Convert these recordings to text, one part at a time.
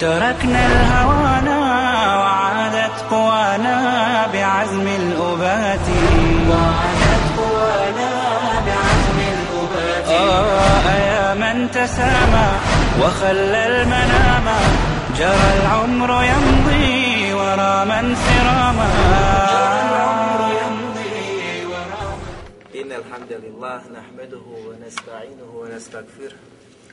تركنا الهوانا وعادت قوانا بعزم الأبات. وعادت قوانا بعزم الأبات. آه يا من تسامى وخلى المنام. جرى العمر يمضي ورا من سراما. جرى العمر يمضي ورا إن الحمد لله نحمده ونستعينه ونستغفره.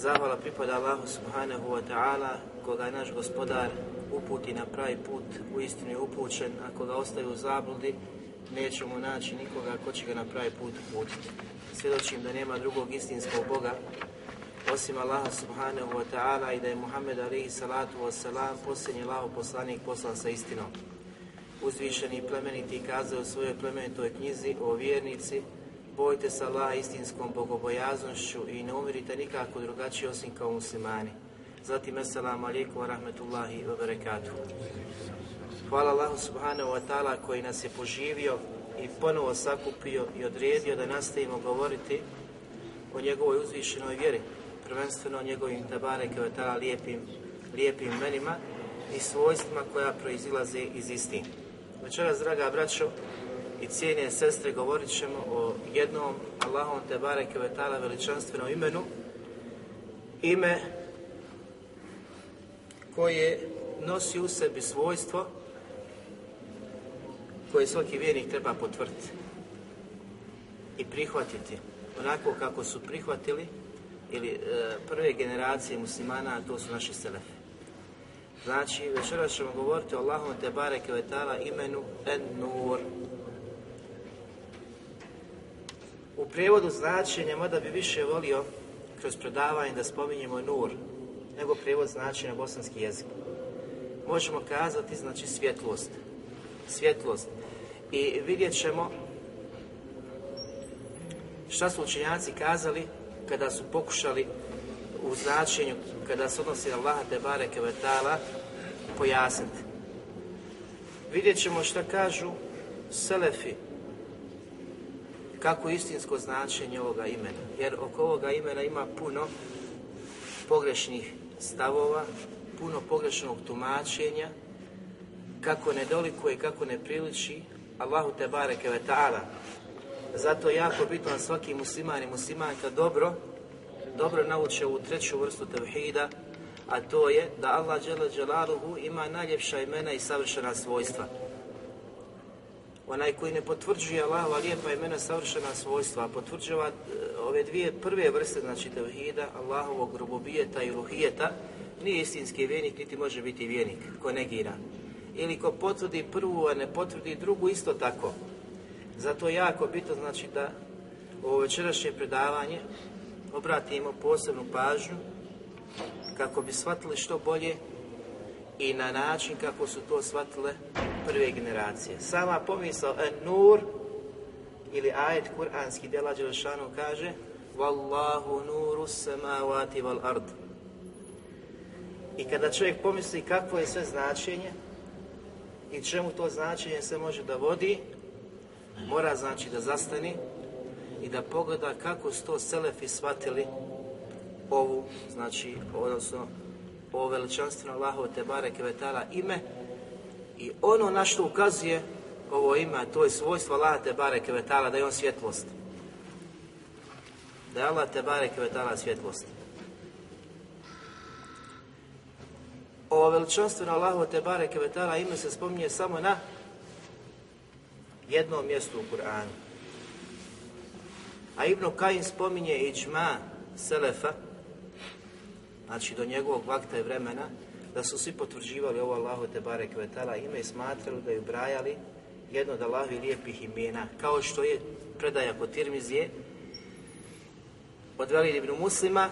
Zahvala pripada Allahu subhanahu wa ta'ala, koga naš gospodar uputi na pravi put, u istinu je upućen, ako ga ostaje u zabludi, nećemo naći nikoga ko će ga na pravi put uputiti. Svjedočim da nema drugog istinskog Boga, osim Allaha subhanahu wa ta'ala i da je Muhammed alaihi salatu wa salam posljednji Allaho poslanik poslan sa istinom. Uzvišeni plemeniti kazao u svojoj plemenitoj knjizi o vjernici, bojte se Allaha istinskom bogobojaznošću i ne umirite nikako drugačije osim kao muslimani. Zatim, assalamu alaikum wa rahmetullahi wa barakatuhu. Hvala Allahu subhanahu wa ta'ala koji nas je poživio i ponovo sakupio i odredio da nastavimo govoriti o njegovoj uzvišenoj vjeri, prvenstveno o njegovim tabare ta'ala lijepim, lijepim imenima i svojstvima koja proizilaze iz istih. Večeras, draga braćo i cijene sestre, govorit ćemo o jednom Allahom te bareke ta'ala veličanstvenom imenu, ime koje nosi u sebi svojstvo koje svaki vjernik treba potvrditi i prihvatiti onako kako su prihvatili ili e, prve generacije muslimana, a to su naši selefi. Znači, večeras ćemo govoriti o Allahom te bareke ve ta'ala imenu En-Nur. U prijevodu značenja, mada bi više volio kroz predavanje da spominjemo Nur, nego prijevod značenja bosanski jezik. Možemo kazati, znači, svjetlost. Svjetlost. I vidjet ćemo šta su učenjaci kazali kada su pokušali u značenju, kada se odnosi na te bareke ve ta'ala, pojasniti. Vidjet ćemo šta kažu Selefi, kako je istinsko značenje ovoga imena. Jer oko ovoga imena ima puno pogrešnih stavova, puno pogrešnog tumačenja, kako ne dolikuje, kako ne priliči Allahu te bareke ve ta'ala. Zato je jako bitno da svaki musliman i muslimanka dobro, dobro nauče ovu treću vrstu tevhida, a to je da Allah dželaluhu ima najljepša imena i savršena svojstva. Onaj koji ne potvrđuje Allahova lijepa imena savršena svojstva, a potvrđuje ove dvije prve vrste, znači tevhida, Allahovog rububijeta i ruhijeta, nije istinski vjernik, niti može biti vjernik, ko negira. Ili ko potvrdi prvu, a ne potvrdi drugu, isto tako. Zato je jako bitno znači da ovo večerašnje predavanje obratimo posebnu pažnju kako bi shvatili što bolje i na način kako su to shvatile prve generacije. Sama pomisao en nur ili ajet kuranski djela Đelešanu kaže Wallahu nuru samavati wal ard. I kada čovjek pomisli kakvo je sve značenje i čemu to značenje se može da vodi, mora znači da zastani i da pogleda kako su to selefi shvatili ovu, znači, odnosno ovo veličanstveno Allahovo te bareke vetala ime i ono na što ukazuje ovo ime, to je svojstvo Allaha te da je on svjetlost. Da je Allah te bareke svjetlost. Ovo veličanstveno Allahovo te bareke ime se spominje samo na jednom mjestu u Kur'anu. A Ibn Kajim spominje iđma Selefa, znači do njegovog vakta i vremena, da su svi potvrđivali ovo Allahu te barek vetala ime i smatrali da ju brajali jedno od Allahovi lijepih imena, kao što je predaja kod Tirmizije od Velid ibn Muslima,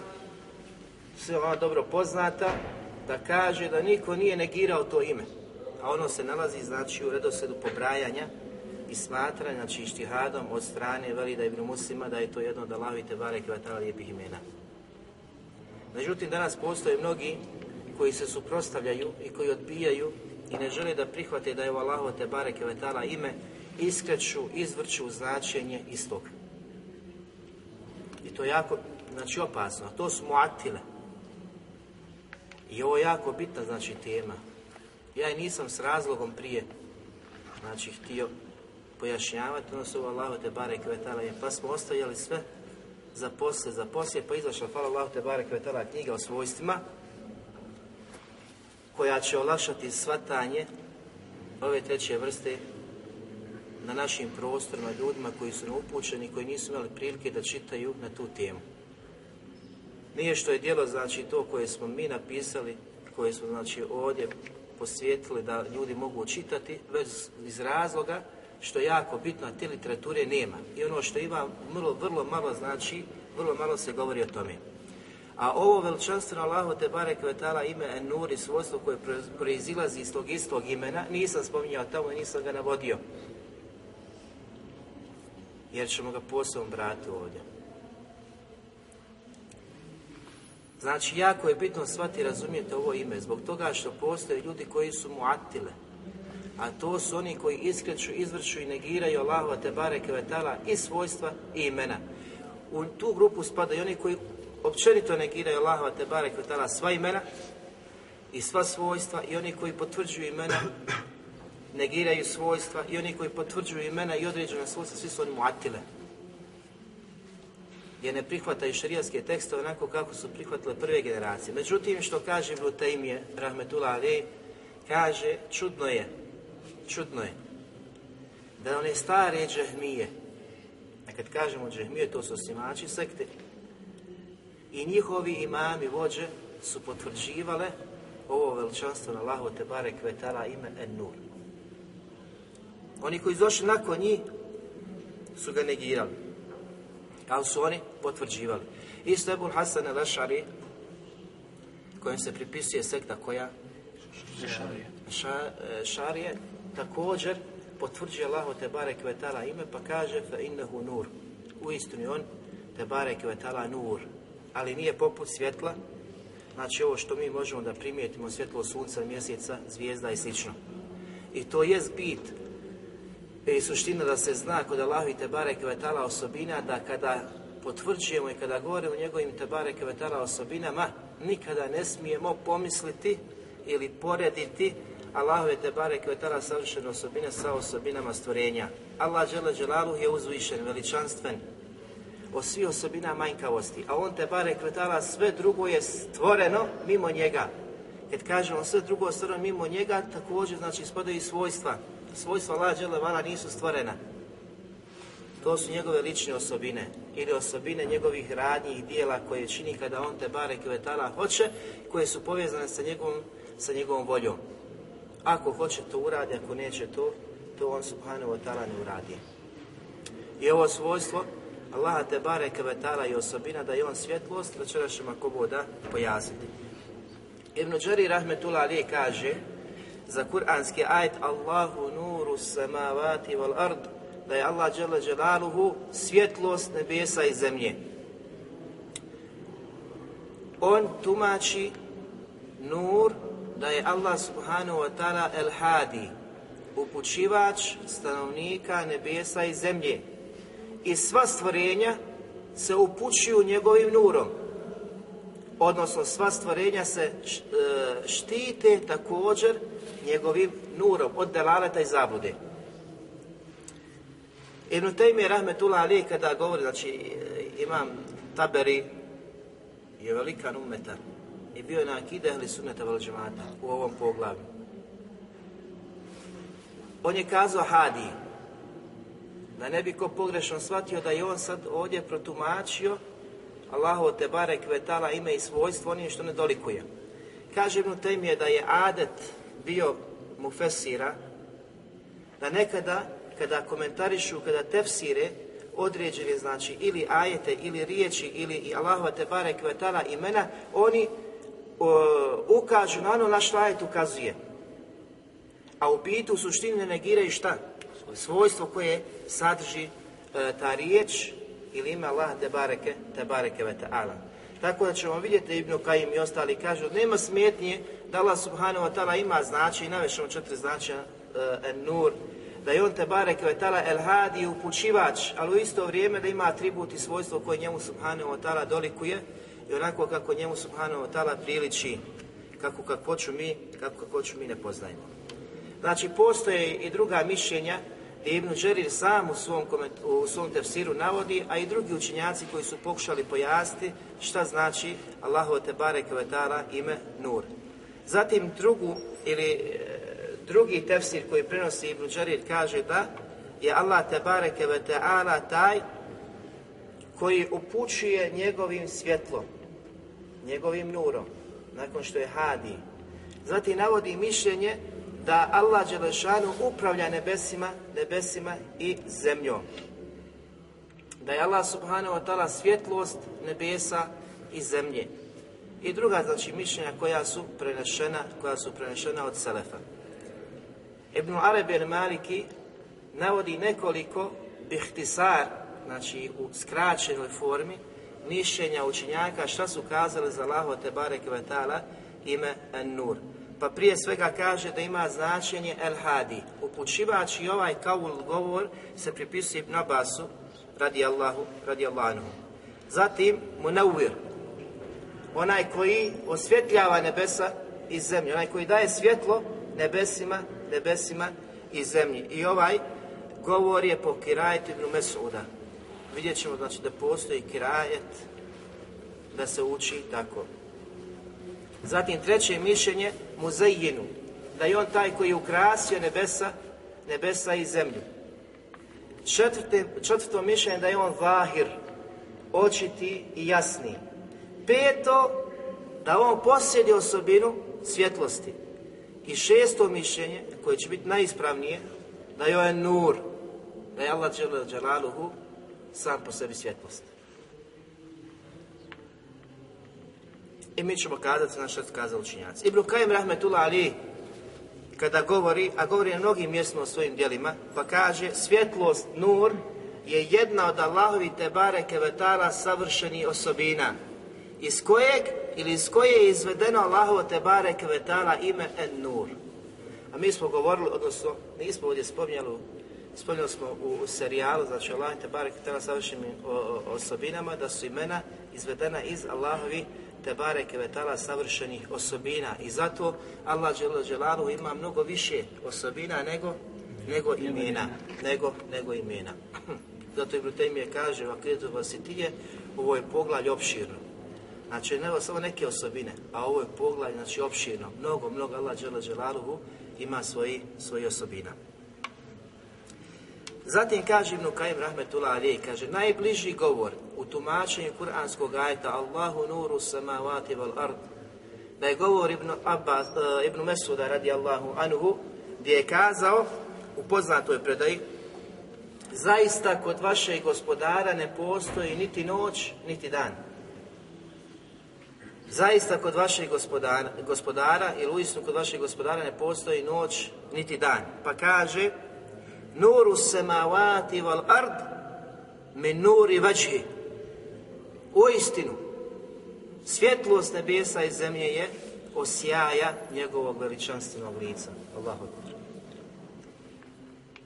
sve vama dobro poznata, da kaže da niko nije negirao to ime. A ono se nalazi znači u redosledu pobrajanja i smatranja, znači ištihadom od strane Velida ibn Muslima da je to jedno od Allahovi te barek vetala lijepih imena. Međutim, danas postoje mnogi koji se suprostavljaju i koji odbijaju i ne žele da prihvate da je ovo Allaho te bareke vetala ime, iskreću, izvrću značenje istog. I to je jako, znači opasno. To su muatile. I ovo je jako bitna, znači, tema. Ja i nisam s razlogom prije, znači, htio pojašnjavati, ono su Allaho te bareke vetala. Pa smo ostavljali sve za poslije, za poslije, pa izašla, hvala Allahu te bareke vetala knjiga o svojstvima, koja će olakšati svatanje ove treće vrste na našim prostorima, ljudima koji su neupućeni, koji nisu imali prilike da čitaju na tu temu. Nije što je djelo, znači, to koje smo mi napisali, koje smo, znači, ovdje posvijetili da ljudi mogu čitati, već iz razloga što je jako bitno, a te literature nema. I ono što ima vrlo, vrlo malo znači, vrlo malo se govori o tome. A ovo veličanstveno Allahu te barek vetala ime Enuri, svojstvo koje proizilazi iz tog istog imena, nisam spominjao tamo i nisam ga navodio. Jer ćemo ga posebno brati ovdje. Znači, jako je bitno shvati i razumijete ovo ime, zbog toga što postoje ljudi koji su mu atile, a to su oni koji iskreću, izvrću i negiraju Allahova te bareke i svojstva i imena. U tu grupu spadaju oni koji općenito negiraju Allahova te barek sva imena i sva svojstva i oni koji potvrđuju imena negiraju svojstva i oni koji potvrđuju imena i određena svojstva, svi su oni muatile. Jer ne prihvataju šarijaske tekstove onako kako su prihvatile prve generacije. Međutim, što kaže Ibn Taymije, rahmetullah ali, kaže, čudno je, čudno je, da one stare a kad kažemo džahmije, to su osnimači sekte, i njihovi imami vođe su potvrđivale ovo veličanstvo na Allahu te barek vetala ime en nur. Oni koji došli nakon njih su ga negirali, ali su oni potvrđivali. Isto Ebul Hasan al-Ašari, kojem se pripisuje sekta koja šarije, također potvrđuje Allahu te barek vetala ime pa kaže fa innehu nur. U istinu on te barek vetala nur, ali nije poput svjetla, znači ovo što mi možemo da primijetimo svjetlo sunca, mjeseca, zvijezda i slično. I to je bit i suština da se zna kod Allahu i Tebare Kvetala osobina da kada potvrđujemo i kada govorimo o njegovim Tebare Kvetala osobinama, nikada ne smijemo pomisliti ili porediti Allahove Tebare Kvetala savršene osobine sa osobinama stvorenja. Allah Đele je uzvišen, veličanstven, o svih osobina manjkavosti, a on te bare kvetala sve drugo je stvoreno mimo njega. Kad kažemo sve drugo stvoreno mimo njega, također znači spadaju i svojstva. Svojstva Allah vala nisu stvorena. To su njegove lične osobine ili osobine njegovih radnjih dijela koje čini kada on te bare kvetala hoće, koje su povezane sa njegovom, sa njegovom voljom. Ako hoće to uradi, ako neće to, to on subhanahu wa ta'ala ne uradi. I ovo svojstvo Allaha te bare kevetala i osobina da je on svjetlost, večeras ćemo ako boda pojasniti. Ibn Đari Rahmetullah Ali kaže za kuranski ajet Allahu nuru samavati wal ard da je Allah dželle dželaluhu svjetlost nebesa i zemlje. On tumači nur da je Allah subhanahu wa ta'ala el hadi upućivač stanovnika nebesa i zemlje i sva stvorenja se upućuju njegovim nurom. Odnosno sva stvorenja se e, štite također njegovim nurom od delaleta i zabude. Ibn Taymi Rahmetullah Ali kada govori, znači e, imam Taberi je velikan umeta i bio je na akide ili sunneta u ovom poglavlju. On je kazao Hadi, Da ne bi ko pogrešno shvatio da je on sad ovdje protumačio Allahovo te barek vetala ime i svojstvo onim što ne dolikuje. Kaže Ibn je da je adet bio mufesira, da nekada kada komentarišu, kada tefsire određene znači ili ajete ili riječi ili i Allahova te barek vetala imena, oni ukažu na ono na što ajet ukazuje. A u bitu u suštini ne negiraju šta? Svojstvo koje sadrži e, ta riječ ili ime Allah te bareke, te bareke ve ta'ala. Tako da ćemo vidjeti Ibn Kajim i ostali kažu nema smetnje da Allah subhanahu wa ta'ala ima znači i navešemo četiri značaja e, nur, da je on te bareke ve ta'ala el hadi upućivač, ali u isto vrijeme da ima atribut i svojstvo koje njemu subhanahu wa ta'ala dolikuje i onako kako njemu subhanahu wa ta'ala priliči kako kakvoću mi, kako kakvoću mi ne poznajemo. Znači, postoje i druga mišljenja Ibn Đerir sam u svom, u svom tefsiru navodi, a i drugi učenjaci koji su pokušali pojasniti šta znači Allahu te barek ime Nur. Zatim drugu ili e, drugi tefsir koji prenosi Ibn Đerir kaže da je Allah te bareke ve taj koji upućuje njegovim svjetlom, njegovim nurom, nakon što je hadi. Zatim navodi mišljenje da Allah Đelešanu upravlja nebesima, nebesima i zemljom. Da je Allah subhanahu wa ta'ala svjetlost nebesa i zemlje. I druga znači mišljenja koja su prenešena, koja su prenešena od Selefa. Ibn Arabi al-Maliki navodi nekoliko bihtisar, znači u skraćenoj formi, mišljenja učenjaka šta su kazali za Allahu te barek ime An-Nur. Pa prije svega kaže da ima značenje El Hadi. Upućivač i ovaj kaul govor se pripisuje Ibn Abbasu radi Allahu, radi Allahu. Zatim Munawir, onaj koji osvjetljava nebesa i zemlje, onaj koji daje svjetlo nebesima, nebesima i zemlji. I ovaj govor je po kirajetu Ibn Mesuda. Vidjet ćemo znači da postoji kirajet da se uči tako. Zatim treće mišljenje muzejinu, da je on taj koji je ukrasio nebesa, nebesa i zemlju. četvrto mišljenje da je on vahir, očiti i jasni. Peto, da on posjedi osobinu svjetlosti. I šesto mišljenje, koje će biti najispravnije, da je on nur, da je Allah dželaluhu sam po sebi svjetlost. I mi ćemo kazati na što kazali učinjaci. Ibn Kajim Rahmetullah Ali, kada govori, a govori na mnogim mjestima o svojim djelima, pa kaže svjetlost, nur, je jedna od Allahovi Tebare Kevetala savršenih osobina, iz kojeg ili iz koje je izvedeno Allahovo Tebare Kevetala ime En Nur. A mi smo govorili, odnosno nismo ovdje spominjali, spominjali smo u, serijalu, znači Allah Tebare Kevetala savršenim osobinama, da su imena izvedena iz Allahovi te bareke vetala savršenih osobina i zato Allah Đelanu ima mnogo više osobina nego, nego imena, nego, nego imena. zato Ibn Taymije kaže u Akidu Vasitije, ovo je poglavlje opširno. Znači, ne samo neke osobine, a ovo je poglavlje, znači opširno. Mnogo, mnogo Allah Đelanu ima svoji, svoji osobina. Zatim kaže Ibn Kajim Rahmetullah Ali, kaže najbliži govor u tumačenju kuranskog ajta Allahu nuru samavati wal ard da je govor Ibn, Abbas, uh, Ibn Mesuda radi Allahu anhu gdje je kazao u poznatoj predaji zaista kod vašeg gospodara ne postoji niti noć niti dan. Zaista kod vašeg gospodara, gospodara ili uistinu kod vašeg gospodara ne postoji noć niti dan. Pa kaže nuru samavati wal ard min nuri vađhi. U istinu, svjetlost nebesa i zemlje je osjaja njegovog veličanstvenog lica. Allahu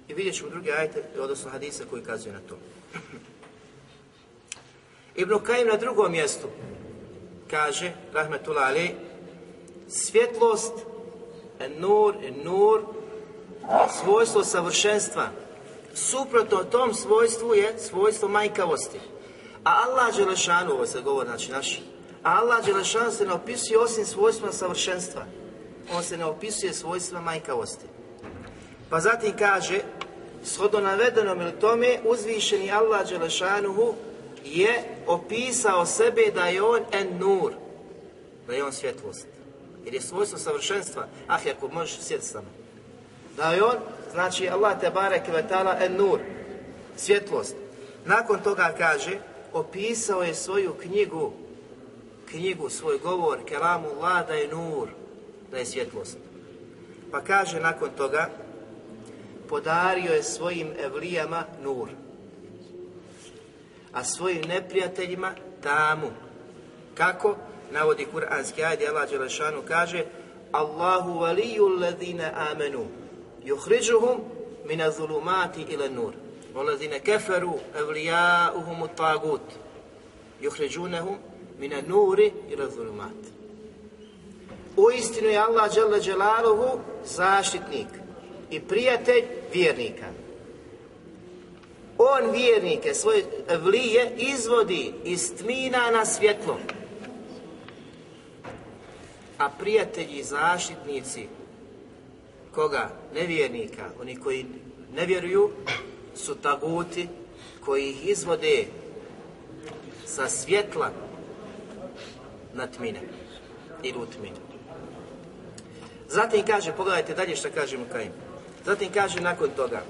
I vidjet ćemo druge ajte, odnosno hadise koji kazuju na to. Ibn Kajim na drugom mjestu kaže, rahmetullah ali, svjetlost, nur, nur, svojstvo savršenstva. Suprotno tom svojstvu je svojstvo majkavosti. A Allah Đelešanu, ovo se govori, znači naši, a Allah Đelešanu se ne opisuje osim svojstva savršenstva. On se ne opisuje svojstva majkavosti. Pa zatim kaže, Shodno navedenom ili tome, uzvišeni Allah Đelešanuhu je opisao sebe da je on en nur, da je on svjetlost. Jer je svojstvo savršenstva. Ah, ako možeš sjeti samo. Da je on, znači Allah te barek vetala en nur, svjetlost. Nakon toga kaže, opisao je svoju knjigu, knjigu, svoj govor, kelamu Allah da je nur, da je svjetlost. Pa kaže nakon toga, podario je svojim evlijama nur, a svojim neprijateljima tamu. Kako? Navodi kuranski ajde, Allah Đelešanu kaže Allahu valiju ladhina amenu yukhrijuhum min zulumati ila nur والذين كفروا أولياؤهم الطاغوت يخرجونهم من النور إلى الظلمات Uistinu je Allah Đalla Đelaluhu zaštitnik i prijatelj vjernika. On vjernike, svoje vlije, izvodi iz tmina na svjetlo. A prijatelji i zaštitnici, koga? Nevjernika, oni koji ne vjeruju, su taguti koji ih izvode sa svjetla na tmine ili u tmine. Zatim kaže, pogledajte dalje što kaže Mukaim. Zatim kaže nakon toga,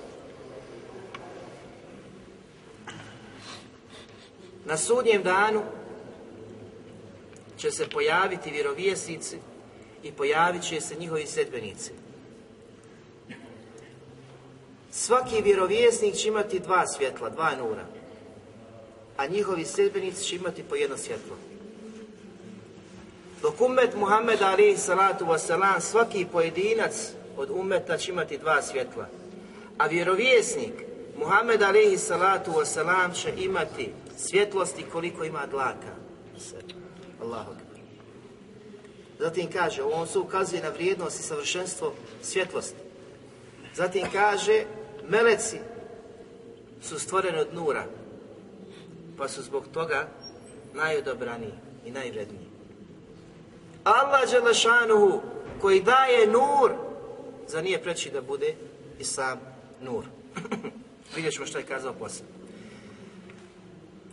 na sudnjem danu će se pojaviti vjerovjesnici i pojavit će se njihovi sedbenici. Svaki vjerovjesnik će imati dva svjetla, dva nura, a njihovi sedbenici će imati po jedno svjetlo. Dok umet Muhammeda alaihi salatu wasalam, svaki pojedinac od umeta će imati dva svjetla. A vjerovjesnik Muhammed alaihi salatu wasalam će imati svjetlosti koliko ima dlaka. Allahu. Zatim kaže, on se ukazuje na vrijednost i savršenstvo svjetlosti. Zatim kaže, meleci su stvoreni od nura, pa su zbog toga najodobraniji i najvredniji. Allah Đelešanuhu koji daje nur, za nije preći da bude i sam nur. Vidjet ćemo što je kazao poslije.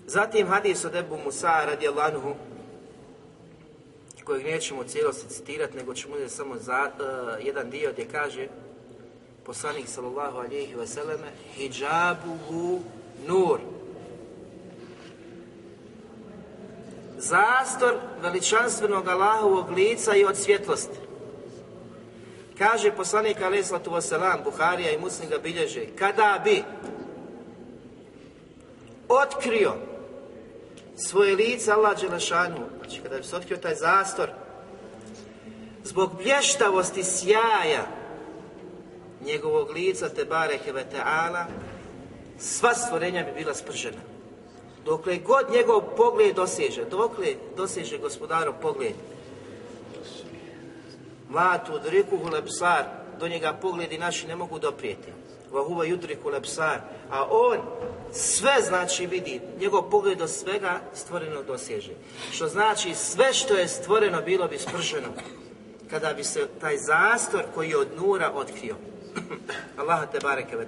Zatim hadis od Ebu Musa radijallahu kojeg nećemo u cijelosti citirati, nego ćemo uzeti samo za, uh, jedan dio gdje kaže poslanik sallallahu alihi vseleme hijabuhu nur zastor veličanstvenog Allahovog lica i od svjetlosti. Kaže poslanik alaih sallatu wasalam, Buharija i Muslim ga bilježe, kada bi otkrio svoje lice Allah Đelešanu, znači kada bi se otkrio taj zastor, zbog blještavosti sjaja njegovog lica, te bareke ve sva stvorenja bi bila spržena. Dokle god njegov pogled doseže, dokle doseže gospodarov pogled, Matu, drikuhu lepsar, do njega pogledi naši ne mogu doprijeti. Vahuva judriku lepsar, a on sve znači vidi, njegov pogled do svega stvoreno doseže. Što znači sve što je stvoreno bilo bi sprženo kada bi se taj zastor koji je od nura otkrio. Allaha te bareke ve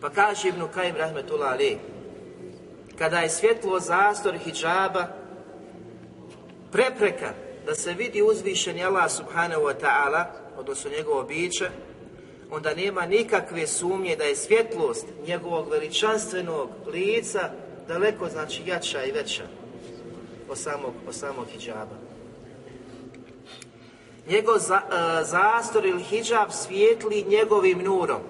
Pa kaže Ibnu Kajim rahmetullah ali, kada je svjetlo zastor hijjaba prepreka da se vidi uzvišeni Allah subhanahu wa ta'ala, odnosno njegovo biće, onda nema nikakve sumnje da je svjetlost njegovog veličanstvenog lica daleko znači jača i veća od samog, od samog hijjaba. Njegov za, uh, zastor ili hijab svijetli njegovim nurom.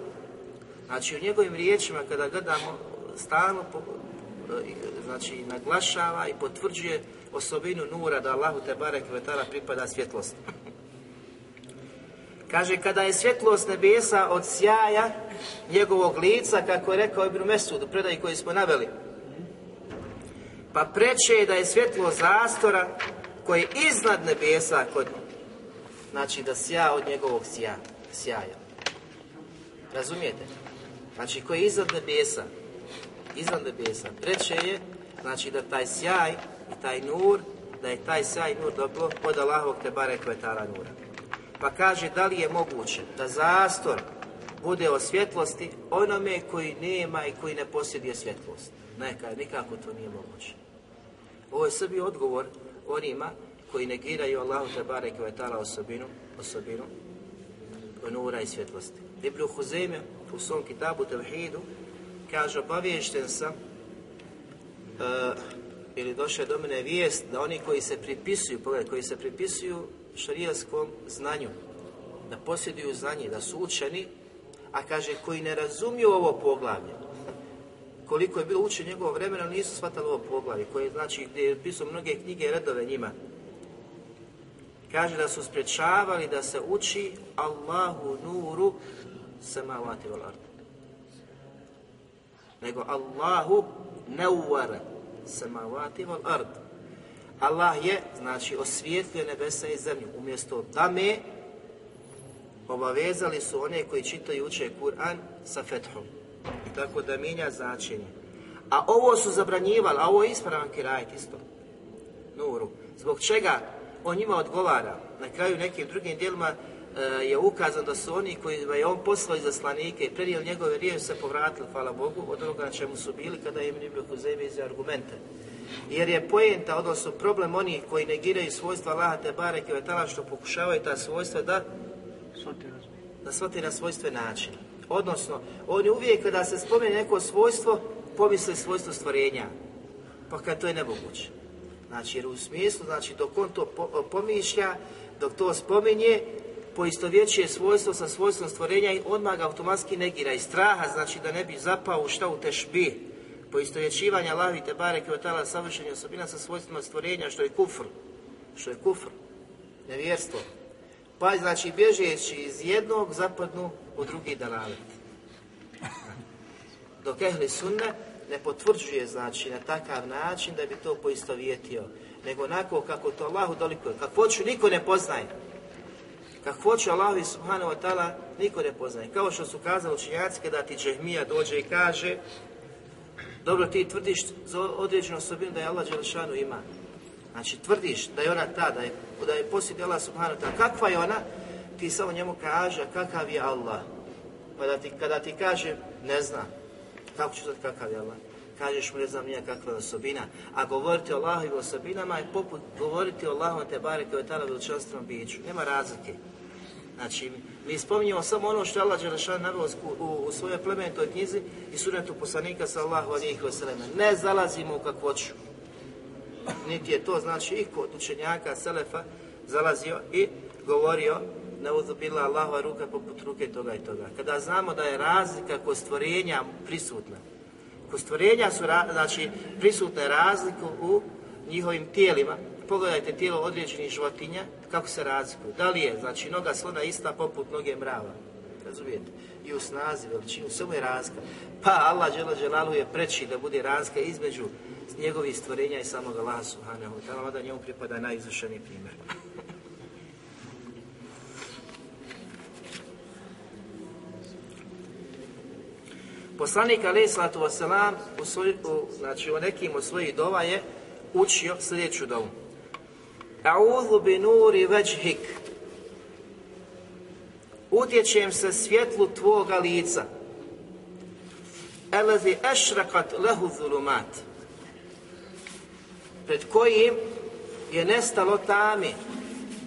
Znači u njegovim riječima kada gledamo stalno po, znači naglašava i potvrđuje osobinu nura da Allahu te barek vetala pripada svjetlost. Kaže, kada je svjetlost nebesa od sjaja njegovog lica, kako je rekao Ibn Mesud u predaji koji smo naveli, pa preče je da je svjetlo zastora koje je iznad nebesa kod znači da sja od njegovog sja, sjaja. Razumijete? Znači koji je iznad nebesa, iznad nebesa, preče je znači da taj sjaj i taj nur, da je taj sjaj nur dobro od Allahovog te bare kvetara nura. Pa kaže da li je moguće da zastor bude o svjetlosti onome koji nema i koji ne posjeduje svjetlost. Neka, nikako to nije moguće. Ovo je sebi odgovor onima koji negiraju Allahu te barek i osobinu, osobinu nura i svjetlosti. Ibn Huzeyme u svom kitabu Tevhidu kaže obaviješten sam uh, ili došla do mene vijest da oni koji se pripisuju, pogledaj, koji se pripisuju šarijaskom znanju, da posjeduju znanje, da su učeni, a kaže koji ne razumiju ovo poglavlje, koliko je bilo učen njegovo vremena, nisu shvatali ovo poglavlje, koje znači gdje je pisao mnoge knjige redove njima. Kaže da su sprečavali da se uči Allahu nuru samavati wal ard. Nego Allahu neuvara samavati wal ard. Allah je, znači, osvijetlio nebesa i zemlju. Umjesto dame, obavezali su one koji čitaju uče Kur'an sa fethom. Tako da mijenja značenje. A ovo su zabranjivali, a ovo je ispravan kirajt isto. Nuru. Zbog čega on njima odgovara? Na kraju nekim drugim dijelima e, je ukazano da su oni koji je on poslao iz zaslanike i prenijeli njegove riječi se povratili, hvala Bogu, od onoga na čemu su bili kada je im Ibn Huzeymi iz argumente. Jer je poenta, odnosno problem onih koji negiraju svojstva Allaha te bareke vetala što pokušavaju ta svojstva da da shvati na svojstven način. Odnosno, oni uvijek kada se spomene neko svojstvo, pomisle svojstvo stvorenja. Pa kad to je nemoguće. Znači, jer u smislu, znači, dok on to pomišlja, dok to spominje, poistovjećuje svojstvo sa svojstvom stvorenja i odmah ga automatski negira i straha, znači da ne bi zapao u šta u tešbi, poistovjećivanja lavi te bareke od tala savršenja osobina sa svojstvima stvorenja, što je kufr, što je kufr, nevjerstvo. Pa znači bježeći iz jednog zapadnu u drugi dalalet. Dok ehli sunne ne potvrđuje znači na takav način da bi to poistovjetio, nego onako kako to Allahu dolikuje. hoću niko ne poznaje. hoću Allahu i subhanahu wa ta'ala niko ne poznaje. Kao što su kazali učinjaci kada ti Džehmija dođe i kaže dobro ti tvrdiš za određenu osobinu da je Allah Đelešanu ima. Znači tvrdiš da je ona ta, da je, da je posjedi Allah subhanahu ta'ala. Kakva je ona? Ti samo njemu kaže kakav je Allah. Pa da ti, kada ti kaže ne znam, kako ću znati kakav je Allah? Kažeš mu ne znam nije kakva je osobina. A govoriti o Allahovim osobinama je poput govoriti o Allahom te bare koje je tada veličanstvenom biću. Nema razlike. Znači, mi spominjemo samo ono što je Allah Đelešan naveo u, u svojoj plemenitoj knjizi i sunetu poslanika sallahu alihi wasallam. Ne zalazimo u kakvoću niti je to znači i kod učenjaka Selefa zalazio i govorio na uzubila Allahova ruka poput ruke toga i toga. Kada znamo da je razlika kod stvorenja prisutna, kod stvorenja su znači, prisutne razliku u njihovim tijelima, pogledajte tijelo određenih životinja, kako se razlikuju. Da li je, znači, noga slona ista poput noge mrava, razumijete? I u snazi, veličinu, samo je razlika. Pa Allah Đela je preći da bude razlika između njegovih stvorenja i samog Allaha subhanahu wa ta'ala, da njemu pripada najizvršeniji primjer. Poslanik alaih sallatu wasalam u, u, znači, u nekim od svojih dova je učio sljedeću dovu. A'udhu bi nuri veđhik. Utječem se svjetlu tvoga lica. Elazi ešrakat lehu zulumat pred kojim je nestalo tami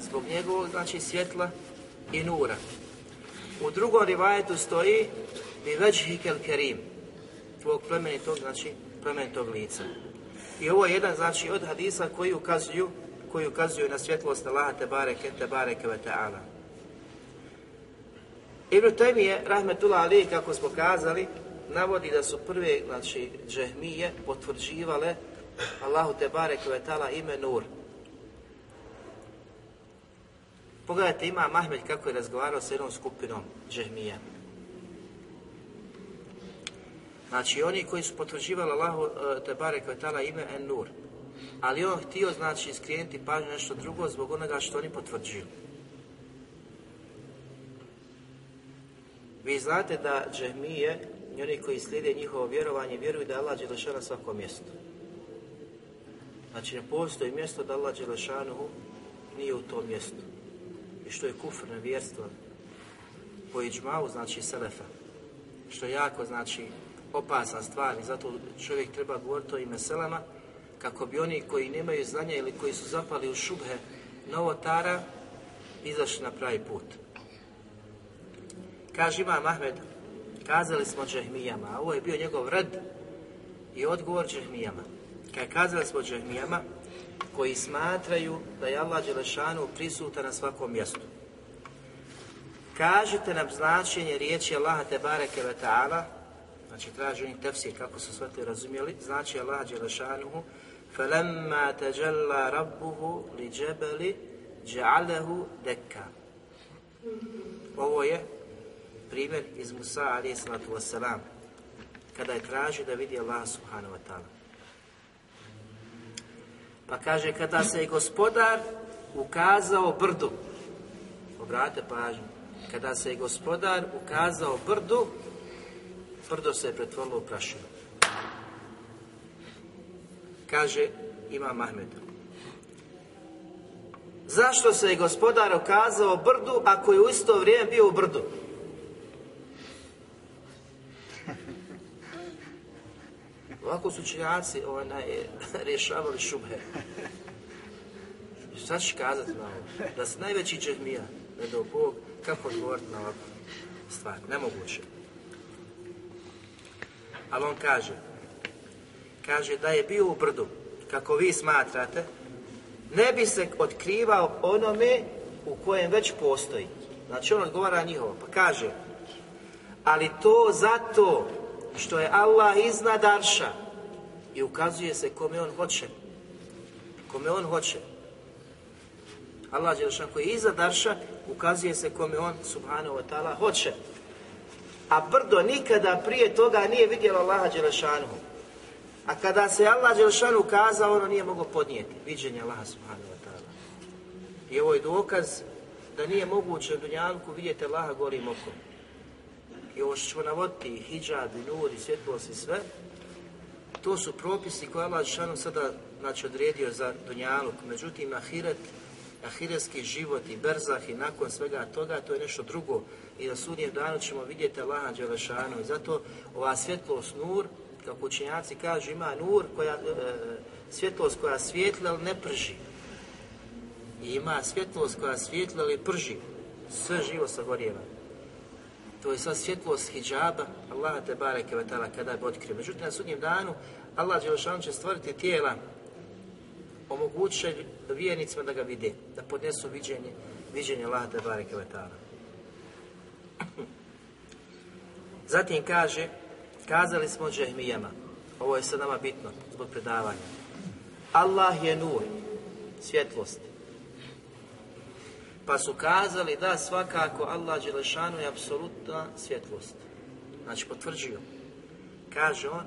zbog njegovog znači svjetla i nura. U drugom rivajetu stoji bi već hikel kerim tvog plemenitog, znači plemenitog lica. I ovo je jedan znači od hadisa koji ukazuju koji ukazuju na svjetlost Allaha te bareke te bareke ve ta'ala. Ibn je rahmetullah ali, kako smo kazali, navodi da su prve, znači, džehmije potvrđivale Allahu te bare tala ime Nur. Pogledajte, ima Mahmed kako je razgovarao sa jednom skupinom džehmija. Znači, oni koji su potvrđivali Allahu e, te bare tala ime En Nur. Ali on htio, znači, skrenuti pažnju nešto drugo zbog onoga što oni potvrđuju. Vi znate da džehmije i oni koji slijede njihovo vjerovanje vjeruju da je Allah na svakom mjestu. Znači ne postoji mjesto da Allah Đelešanuhu nije u tom mjestu. I što je kufr vjerstvo. po iđmau, znači selefa. Što je jako, znači, opasna stvar i zato čovjek treba govoriti o ime selama, kako bi oni koji nemaju znanja ili koji su zapali u šubhe novotara, izašli na pravi put. Kaže Imam Ahmed, kazali smo džehmijama, a ovo je bio njegov red i odgovor džehmijama. Kaj kazali smo džehmijama, koji smatraju da je Allah Đelešanu prisutan na svakom mjestu. Kažite nam značenje riječi Allaha te bareke ve ta'ala, znači traži oni tefsir kako su sve to razumjeli, znači Allah Đelešanuhu, فَلَمَّا تَجَلَّا رَبُّهُ لِجَبَلِ جَعَلَهُ دَكَّا Ovo je primjer iz Musa alaih sallatu wasalam, kada je tražio da vidi Allah subhanahu wa ta'ala. Pa kaže, kada se je gospodar ukazao brdu, obrate pažnju, kada se je gospodar ukazao brdu, brdo se je pretvorilo u prašinu. Kaže Imam Ahmed. Zašto se je gospodar ukazao brdu ako je u isto vrijeme bio u brdu? Ovako su činjaci onaj, rješavali šubhe. Šta ćeš kazati na ovo? Da si najveći džehmija, ne do Bog, kako odgovoriti na ovakvu stvar? Nemoguće. Ali on kaže, kaže da je bio u brdu, kako vi smatrate, ne bi se otkrivao onome u kojem već postoji. Znači on odgovara njihovo, pa kaže, ali to zato što je Allah iznad Arša i ukazuje se kome on hoće. Kome on hoće. Allah Đelšan koji je iznad Arša ukazuje se kome on subhanahu wa ta'ala hoće. A brdo nikada prije toga nije vidjelo Allaha Đelešanu. A kada se Allah Đelešanu ukazao, ono nije moglo podnijeti. Viđenje Allaha subhanahu wa ta'ala. I ovo je dokaz da nije moguće u Dunjalku vidjeti Allaha golim okom i ovo što ćemo navoditi, i hijab, i nur, i svjetlost i sve, to su propisi koje Allah Žešanu sada znači, odredio za Dunjaluk. Međutim, ahiret, ahiretski život i berzah i nakon svega toga, to je nešto drugo. I na sudnjem danu ćemo vidjeti Allaha Đelešanu. I zato ova svjetlost nur, kako učenjaci kažu, ima nur, koja, e, svjetlost koja svijetla, ali ne prži. I ima svjetlost koja svijetla, ali prži. Sve živo sagorijeva to je sva svjetlost hijjaba Allaha te bareke vetala kada je otkrio. Međutim, na sudnjem danu Allah Đelešanu će stvoriti tijela omogućuje vjernicima da ga vide, da podnesu viđenje, viđenje Allaha te bareke vetala. Zatim kaže, kazali smo džehmijama, ovo je sad nama bitno zbog predavanja. Allah je nur, svjetlost. Pa su kazali da svakako Allah Đelešanu je apsolutna svjetlost. Znači potvrđuju. Kaže on,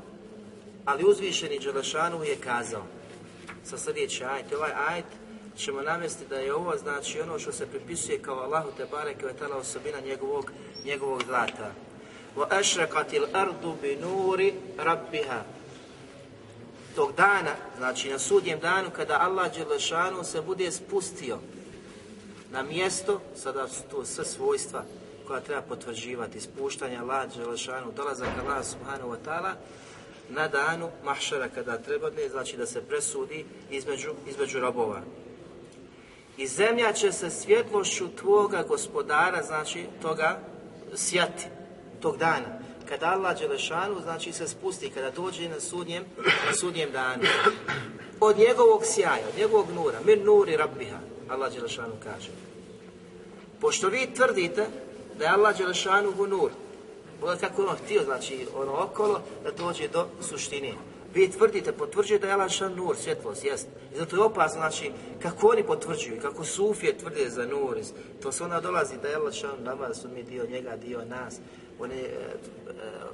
ali uzvišeni Đelešanu je kazao. Sa sljedeći ajet. Ovaj ajet ćemo navesti da je ovo znači ono što se pripisuje kao Allahu te bareke ve tala osobina njegovog, njegovog zlata. Wa ashraqatil ardu bi nuri rabbiha. Tog dana, znači na sudnjem danu kada Allah Đelešanu se bude spustio na mjesto, sada su to sve svojstva koja treba potvrđivati, spuštanja Allah, Đelešanu, dolazak Allah subhanahu wa ta'ala, na danu mahšara kada treba, znači da se presudi između, između robova. I zemlja će se svjetlošću tvoga gospodara, znači toga sjati, tog dana. Kada Allah Đelešanu, znači se spusti, kada dođe na sudnjem, na sudnjem danu. Od njegovog sjaja, od njegovog nura, mir nuri rabbiha, Allah Đelešanu kaže. Pošto vi tvrdite da je Allah Đelešanu nur, Pogledaj kako ono htio, znači ono okolo, da dođe do suštine. Vi tvrdite, potvrđuje da je Allah nur, svjetlost, jest. I zato je opasno, znači, kako oni potvrđuju, kako sufije tvrde za nur, to se onda dolazi da je Allah nama, da su mi dio njega, dio nas, one e, e,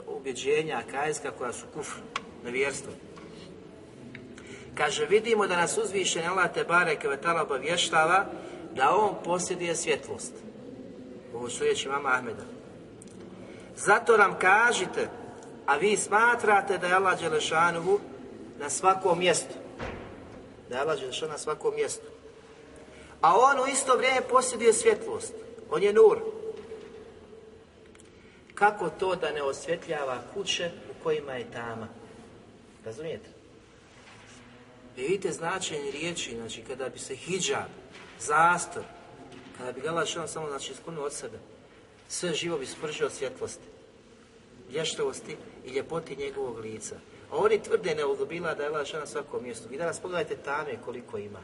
ubjeđenja kajska koja su kufr, nevjerstvo. Kaže, vidimo da nas uzvišen Allah te bareke vetala obavještava da on posjeduje svjetlost. Ovo su mama Ahmeda. Zato nam kažite, a vi smatrate da je Allah Đelešanuhu na svakom mjestu. Da je Allah na svakom mjestu. A on u isto vrijeme posjeduje svjetlost. On je nur. Kako to da ne osvjetljava kuće u kojima je tama? Razumijete? I vidite značenje riječi, znači kada bi se hijab, zastor, kada bi ga samo znači sklonio od sebe, sve živo bi spržio od svjetlosti, vještavosti i ljepoti njegovog lica. A oni tvrde neudobila da je Allah na svakom mjestu. Vi danas pogledajte tame koliko ima.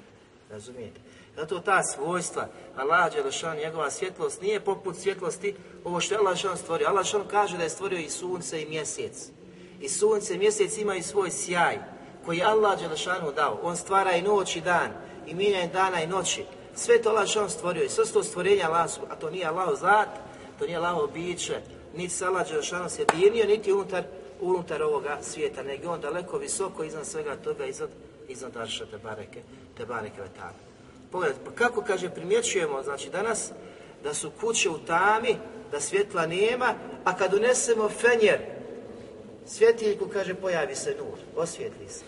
Razumijete? Zato ta svojstva, Allah Đelešan, njegova svjetlost nije poput svjetlosti ovo što je Allah stvorio. Allah kaže da je stvorio i sunce i mjesec. I sunce i mjesec imaju svoj sjaj koji je Allah Đelešanu dao. On stvara i noć i dan i mijenja dana i noći. Sve to Allah stvorio i sve to stvorenja Allah, a to nije Allah zat, to nije Allah biće, niti se Allah Đelešanu se dirnio, niti unutar, unutar ovoga svijeta, nego on daleko visoko iznad svega toga, iznad, iznad Arša te bareke, te bareke Pogledajte, pa kako kaže primjećujemo, znači danas da su kuće u tami, da svjetla nema, a kad unesemo fenjer, svjetiljku, kaže, pojavi se nur, osvijetli se.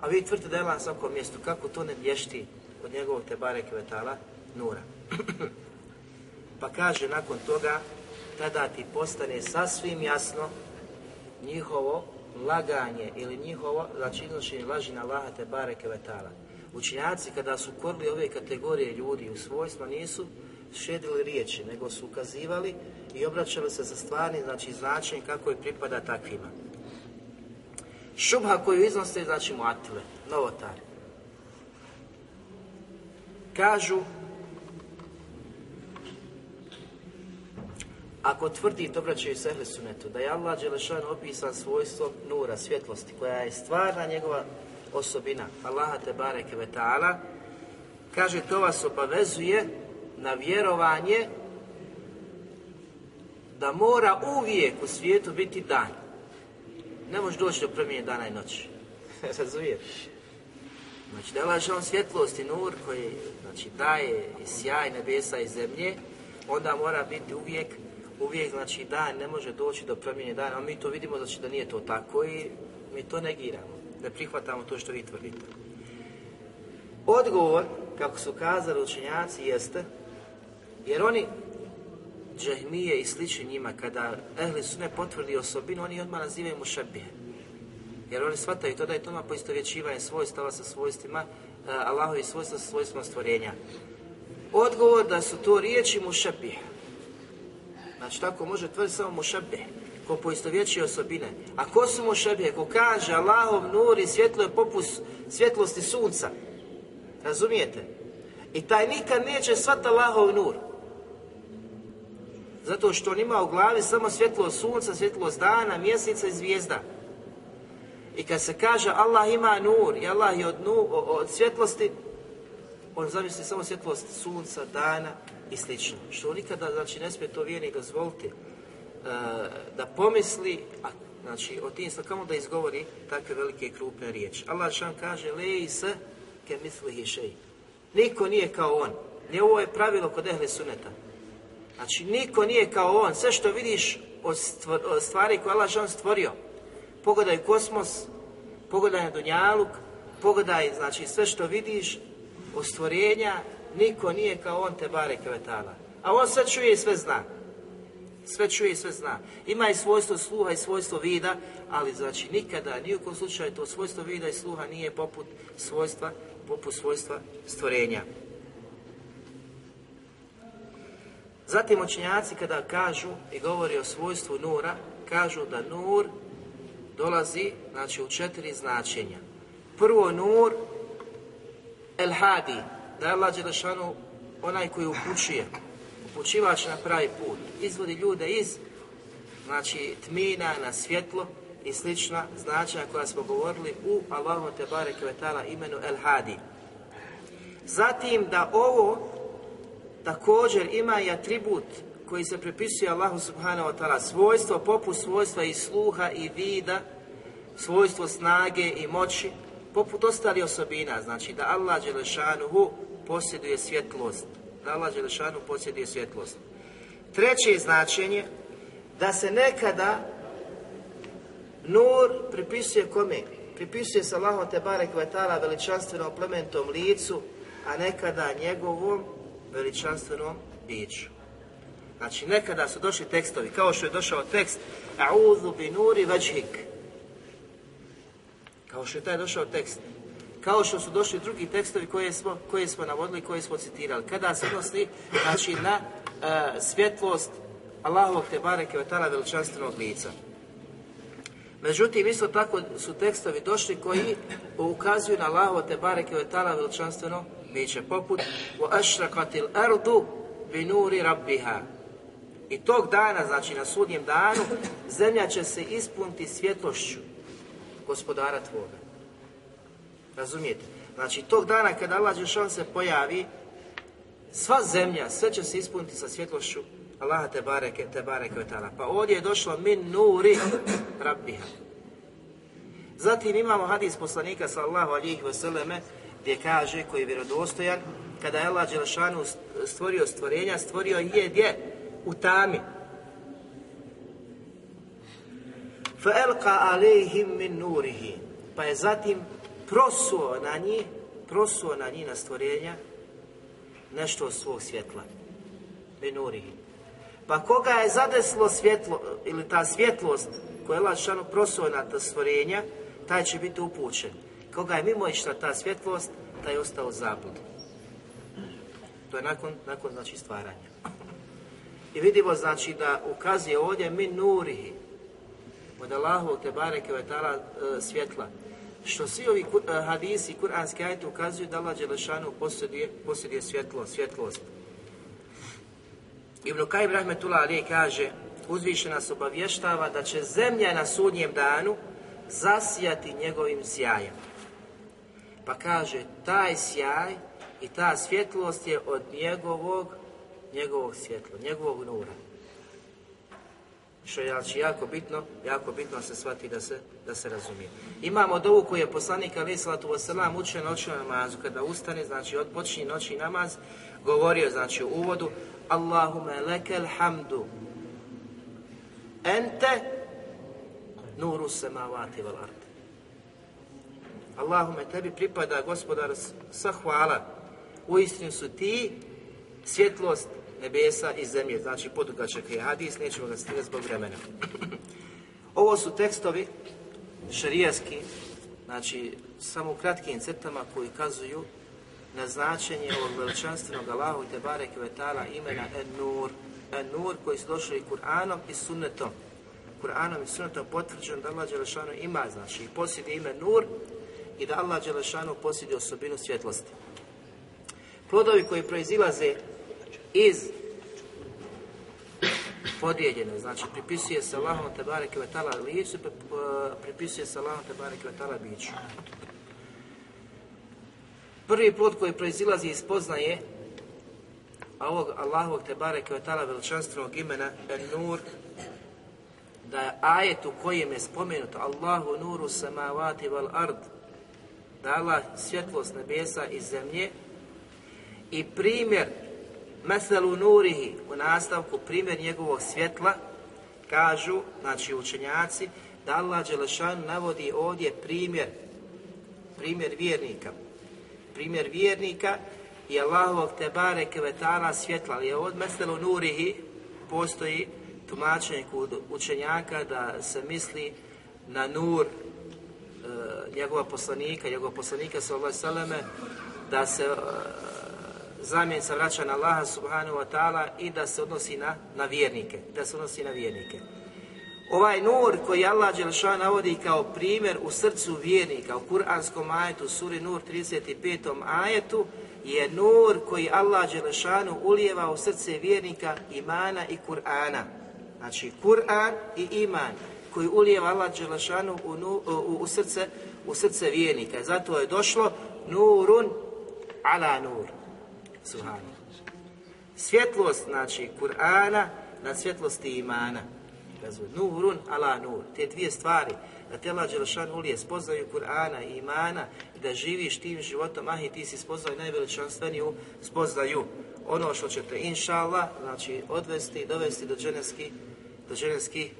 A vi tvrdite da je na svakom mjestu, kako to ne bješti od njegovog te bareke vetala nura. pa kaže nakon toga, tada ti postane sasvim jasno njihovo laganje ili njihovo, znači iznošenje laži na Allaha te bareke vetala. Učinjaci kada su korili ove kategorije ljudi u svojstva nisu šedili riječi, nego su ukazivali i obraćali se za stvarni, znači značenje kako je pripada takvima. Šubha koju iznose, znači muatile, novotari. Kažu, ako tvrdi, to obraćaju se sunetu, da je Allah Đelešan opisan svojstvom nura, svjetlosti, koja je stvarna njegova osobina Allaha te bareke ve ta'ala, kaže to vas obavezuje na vjerovanje da mora uvijek u svijetu biti dan. Ne može doći do promjene dana i noći. Razumiješ? Znači, da on svjetlost i nur koji znači, daje i sjaj nebesa i zemlje, onda mora biti uvijek, uvijek znači dan ne može doći do promjene dana, a mi to vidimo znači da nije to tako i mi to negiramo ne prihvatamo to što vi tvrdite. Odgovor, kako su kazali učenjaci, jeste, jer oni, džahmije i slični njima, kada ehli su ne potvrdi osobinu, oni odmah nazivaju mu šebije. Jer oni shvataju to da je to poistovjećivanje svojstava sa svojstvima, uh, i svojstva sa svojstvima stvorenja. Odgovor da su to riječi mu šebije. Znači tako može tvrditi samo mu šebije ko poistovjeći osobine. A ko su mu šebije? Ko kaže Allahov nur i svjetlo je poput svjetlosti sunca. Razumijete? I taj nikad neće svat Allahov nur. Zato što on ima u glavi samo svjetlo sunca, svjetlo dana, mjeseca i zvijezda. I kad se kaže Allah ima nur i Allah je od, od svjetlosti, on zamisli samo svjetlost sunca, dana i slično. Što nikada znači, ne smije to vjernik dozvoliti. E, da pomisli, a, znači o tim kamo da izgovori takve velike krupne riječi. Allah šan kaže, leji se ke mislihi šej. Niko nije kao on. Ni ovo je pravilo kod ehle suneta. Znači, niko nije kao on. Sve što vidiš od stvari koje Allah šan stvorio, pogledaj kosmos, pogledaj na Dunjaluk, pogledaj, znači, sve što vidiš od stvorenja, niko nije kao on te bare kvetala. A on sve čuje i sve zna. Sve čuje i sve zna. Ima i svojstvo sluha i svojstvo vida, ali znači nikada, ni u kom slučaju to svojstvo vida i sluha nije poput svojstva, poput svojstva stvorenja. Zatim učenjaci kada kažu i govori o svojstvu nura, kažu da nur dolazi znači u četiri značenja. Prvo nur el hadi, da je Allah onaj koji upućuje, upućivač na pravi put, izvodi ljude iz znači tmina na svjetlo i slična značenja koja smo govorili u Allahu te barek imenu El Hadi. Zatim da ovo također ima i atribut koji se prepisuje Allahu subhanahu wa ta'ala. Svojstvo poput svojstva i sluha i vida svojstvo snage i moći poput ostali osobina. Znači da Allah Đelešanuhu posjeduje svjetlost Allah Đelešanu posjeduje svjetlost. Treće značenje, da se nekada nur pripisuje kome? Pripisuje se Allahom te barek vetala veličanstvenom plementom licu, a nekada njegovom veličanstvenom biću. Znači, nekada su došli tekstovi, kao što je došao tekst A'udhu bi nuri vajhik. Kao što je taj došao tekst. Kao što su došli drugi tekstovi koje smo, koje smo navodili, koje smo citirali. Kada se odnosi, znači, na e, svjetlost Allahovog te bareke vetala veličanstvenog lica. Međutim, isto tako su tekstovi došli koji ukazuju na Allahovo te bareke vetala veličanstveno biće poput ardu bi nuri rabbiha i tog dana, znači na sudnjem danu, zemlja će se ispuniti svjetlošću gospodara tvoga. Razumijete? Znači, tog dana kada Allah Đelšan se pojavi, sva zemlja, sve će se ispuniti sa svjetlošću Allaha te bareke, te bareke ta'ala. Pa ovdje je došlo min nuri rabbiha. Zatim imamo hadis poslanika sallahu alihi vseleme gdje kaže, koji je vjerodostojan, kada je Allah Đelšanu stvorio stvorenja, stvorio je gdje? U tami. فَأَلْقَى عَلَيْهِمْ مِنْ نُورِهِ Pa je zatim prosuo na njih, prosuo na njih na stvorenja nešto od svog svjetla. Nurihi. Pa koga je zadeslo svjetlo, ili ta svjetlost koja je Đelšanu prosuo na ta stvorenja, taj će biti upućen. Koga je mimo išla ta svjetlost, taj je ostao u zabludi. To je nakon, nakon znači, stvaranja. I vidimo znači da ukazuje ovdje min nurihi od Allahovog te bareke e, svjetla. Što svi ovi kur, e, hadisi, kuranski ajte ukazuju da Allah Đelešanu posjeduje, posjeduje svjetlo, svjetlost. Ibn Kajim Rahmetullah Ali kaže uzviše nas obavještava da će zemlja na sudnjem danu zasijati njegovim sjajem. Pa kaže, taj sjaj i ta svjetlost je od njegovog, njegovog svjetla, njegovog nura. Što je znači, jako bitno, jako bitno se shvati da se, da se razumije. Imamo dovu koju je poslanik Ali Salatu Vosalam učio noćnu namazu. Kada ustane, znači od počinje noći namaz, govorio znači u uvodu Allahume lekel hamdu ente nuru semavati val ard. Allahume tebi pripada gospodar sa hvala. Uistinu su ti svjetlost nebesa i zemlje. Znači podugačak je hadis, nećemo ga stigati zbog vremena. Ovo su tekstovi šarijaski, znači samo u kratkim crtama koji kazuju na značenje ovog veličanstvenog Allahu te barek vetala imena En-Nur. En-Nur koji su došli Kur'anom i sunnetom. Kur'anom i sunnetom potvrđeno da Allah Đelešanu ima, znači posjedi ime Nur i da Allah Đelešanu posjedi osobinu svjetlosti. Plodovi koji proizilaze iz podijeljene, znači pripisuje se Allahom te bareke vetala licu, pripisuje se Allahom te bareke biću. Prvi plod koji proizilazi iz poznaje ovog Allahovog te bareke veličanstvenog imena En-Nur, da je ajet u kojem je spomenuto Allahu nuru samavati val ard, da Allah svjetlost nebesa i zemlje i primjer meselu nurihi u nastavku primjer njegovog svjetla kažu, znači učenjaci, da Allah Đelešan navodi ovdje primjer, primjer vjernika. Primjer vjernika i Allahovog tebare kevetala svjetla, ali od meselu nurihi postoji tumačenje kod učenjaka da se misli na nur e, njegova poslanika, njegova poslanika sallallahu da se e, zamjenica vraća na Allaha subhanahu wa ta'ala i da se odnosi na, na vjernike, da se odnosi na vjernike. Ovaj nur koji Allah Đelšan navodi kao primjer u srcu vjernika, u kuranskom ajetu, suri Nur 35. ajetu, je nur koji Allah Đelešanu ulijeva u srce vjernika imana i Kur'ana. Znači, Kur'an i iman koji ulijeva Allah Đelešanu u, u, u, srce, u srce vjernika. Zato je došlo nurun ala nur. Subhanu. Svjetlost, znači, Kur'ana na svjetlosti imana. Nurun ala nur. Te dvije stvari, da te Allah Đelešan ulije spoznaju Kur'ana i imana i da živiš tim životom, ah i ti si spoznaju najveličanstveniju spoznaju ono što ćete, inša Allah, znači, odvesti i dovesti do dženevskih do dženevskih e,